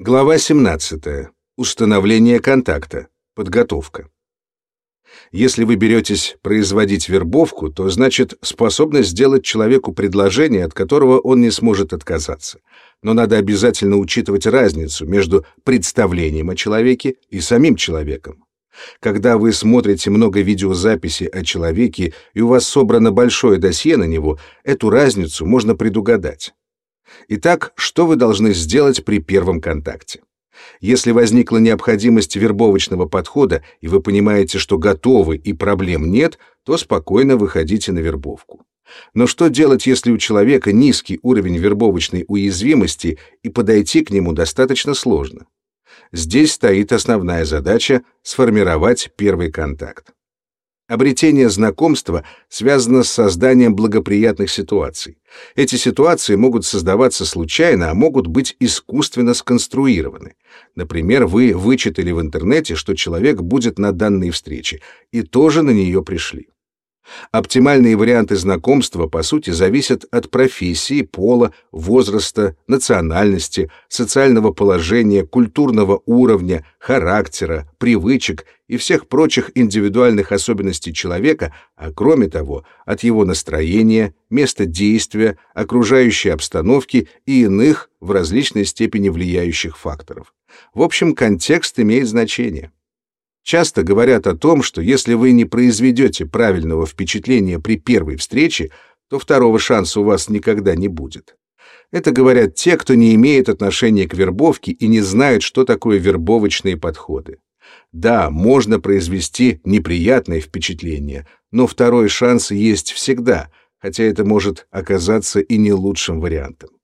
Глава 17. Установление контакта. Подготовка. Если вы беретесь производить вербовку, то значит способны сделать человеку предложение, от которого он не сможет отказаться. Но надо обязательно учитывать разницу между представлением о человеке и самим человеком. Когда вы смотрите много видеозаписей о человеке и у вас собрано большое досье на него, эту разницу можно предугадать. Итак, что вы должны сделать при первом контакте? Если возникла необходимость вербовочного подхода, и вы понимаете, что готовы и проблем нет, то спокойно выходите на вербовку. Но что делать, если у человека низкий уровень вербовочной уязвимости и подойти к нему достаточно сложно? Здесь стоит основная задача — сформировать первый контакт. Обретение знакомства связано с созданием благоприятных ситуаций. Эти ситуации могут создаваться случайно, а могут быть искусственно сконструированы. Например, вы вычитали в интернете, что человек будет на данной встрече, и тоже на нее пришли. Оптимальные варианты знакомства, по сути, зависят от профессии, пола, возраста, национальности, социального положения, культурного уровня, характера, привычек и всех прочих индивидуальных особенностей человека, а кроме того, от его настроения, места действия, окружающей обстановки и иных в различной степени влияющих факторов. В общем, контекст имеет значение. Часто говорят о том, что если вы не произведете правильного впечатления при первой встрече, то второго шанса у вас никогда не будет. Это говорят те, кто не имеет отношения к вербовке и не знают, что такое вербовочные подходы. Да, можно произвести неприятное впечатление, но второй шанс есть всегда, хотя это может оказаться и не лучшим вариантом.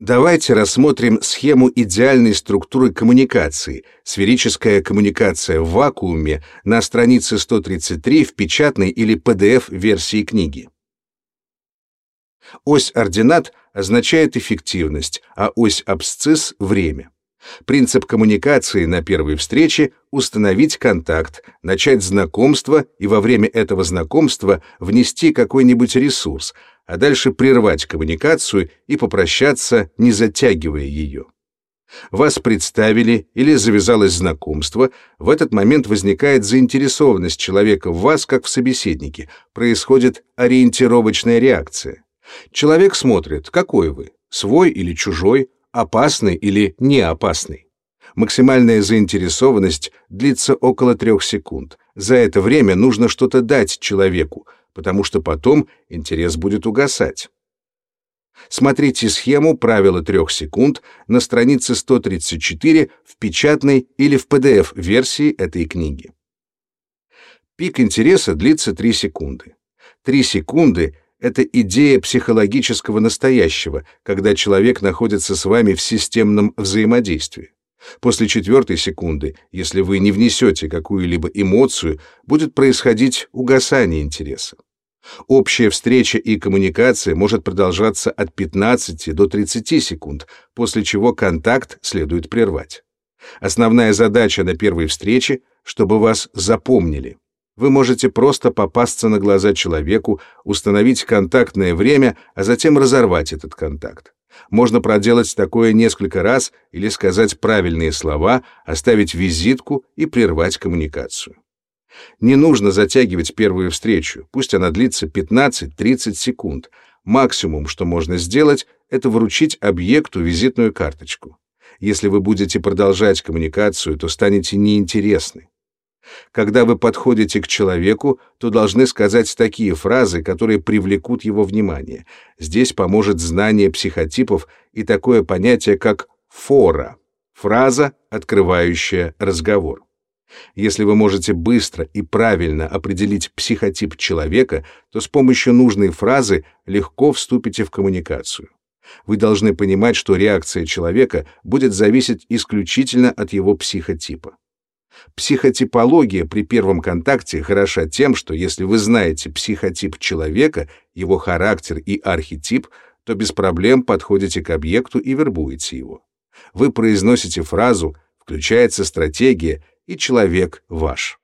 Давайте рассмотрим схему идеальной структуры коммуникации, сферическая коммуникация в вакууме на странице 133 в печатной или PDF-версии книги. Ось ординат означает эффективность, а ось абсцисс — время. Принцип коммуникации на первой встрече — установить контакт, начать знакомство и во время этого знакомства внести какой-нибудь ресурс, а дальше прервать коммуникацию и попрощаться, не затягивая ее. Вас представили или завязалось знакомство, в этот момент возникает заинтересованность человека в вас как в собеседнике, происходит ориентировочная реакция. Человек смотрит, какой вы, свой или чужой, опасный или не опасный. Максимальная заинтересованность длится около трех секунд. За это время нужно что-то дать человеку, потому что потом интерес будет угасать. Смотрите схему правила трех секунд на странице 134 в печатной или в PDF-версии этой книги. Пик интереса длится 3 секунды. 3 секунды — это идея психологического настоящего, когда человек находится с вами в системном взаимодействии. После четвертой секунды, если вы не внесете какую-либо эмоцию, будет происходить угасание интереса. Общая встреча и коммуникация может продолжаться от 15 до 30 секунд, после чего контакт следует прервать. Основная задача на первой встрече, чтобы вас запомнили. Вы можете просто попасться на глаза человеку, установить контактное время, а затем разорвать этот контакт. Можно проделать такое несколько раз или сказать правильные слова, оставить визитку и прервать коммуникацию. Не нужно затягивать первую встречу, пусть она длится 15-30 секунд. Максимум, что можно сделать, это вручить объекту визитную карточку. Если вы будете продолжать коммуникацию, то станете неинтересны. Когда вы подходите к человеку, то должны сказать такие фразы, которые привлекут его внимание. Здесь поможет знание психотипов и такое понятие, как «фора» — фраза, открывающая разговор. Если вы можете быстро и правильно определить психотип человека, то с помощью нужной фразы легко вступите в коммуникацию. Вы должны понимать, что реакция человека будет зависеть исключительно от его психотипа. Психотипология при первом контакте хороша тем, что если вы знаете психотип человека, его характер и архетип, то без проблем подходите к объекту и вербуете его. Вы произносите фразу, включается стратегия, и человек ваш.